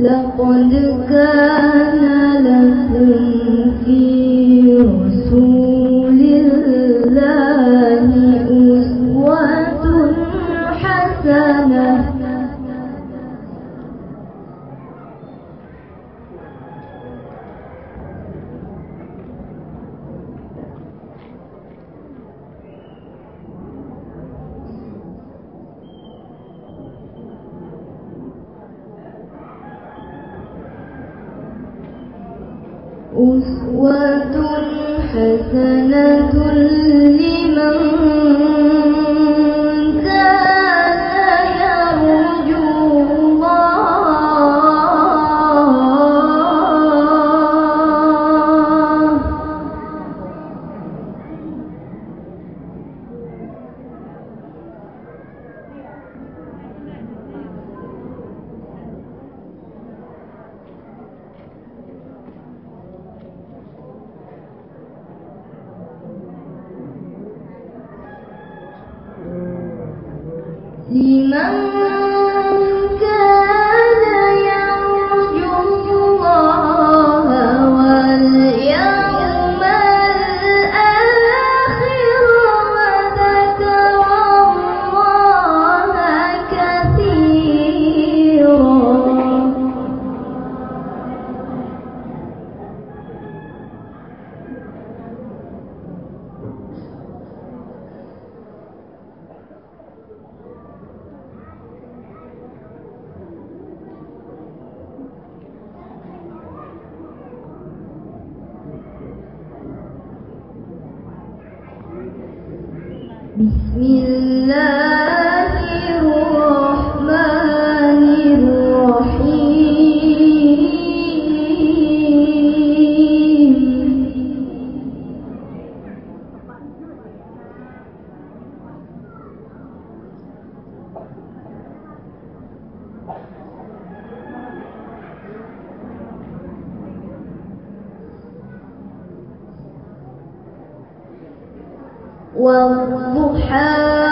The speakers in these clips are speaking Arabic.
لقد كان لكم في رسول أسوة حسنة لمن لمن كان mil والضحى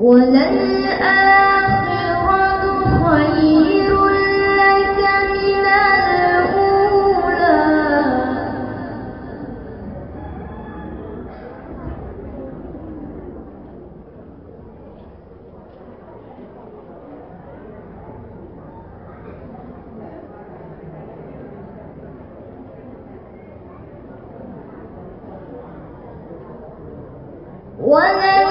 وللآخرة خير لك من الأولى. وللآخرة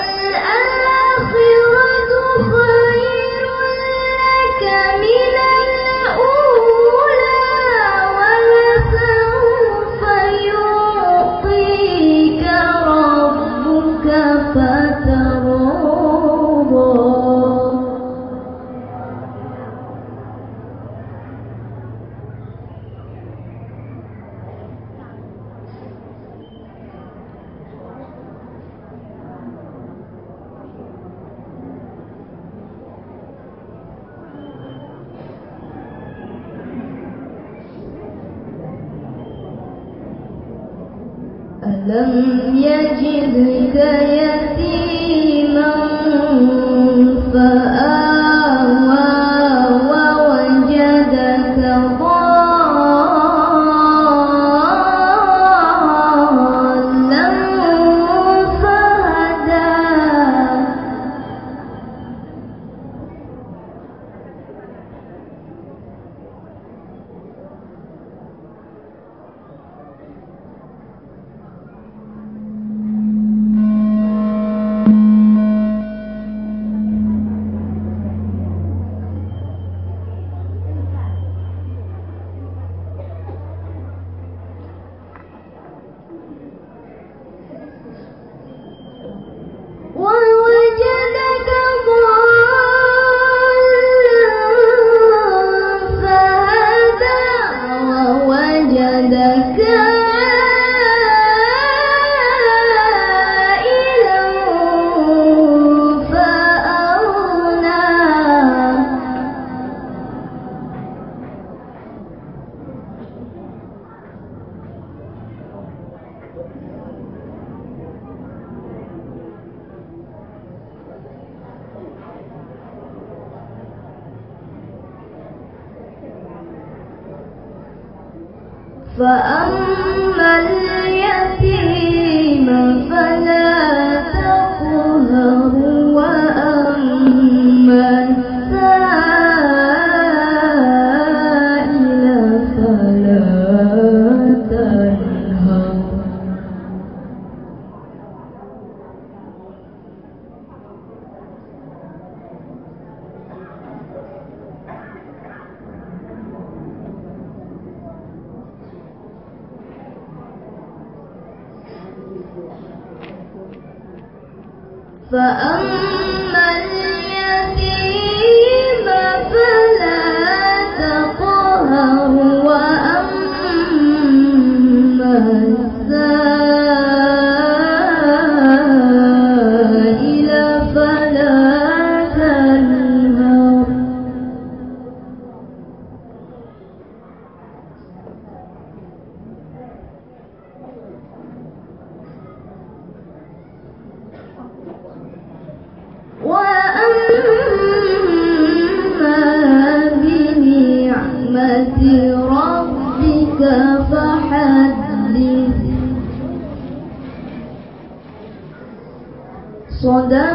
لم يجدك يتيما فأما اليتيم فلا فأما So on the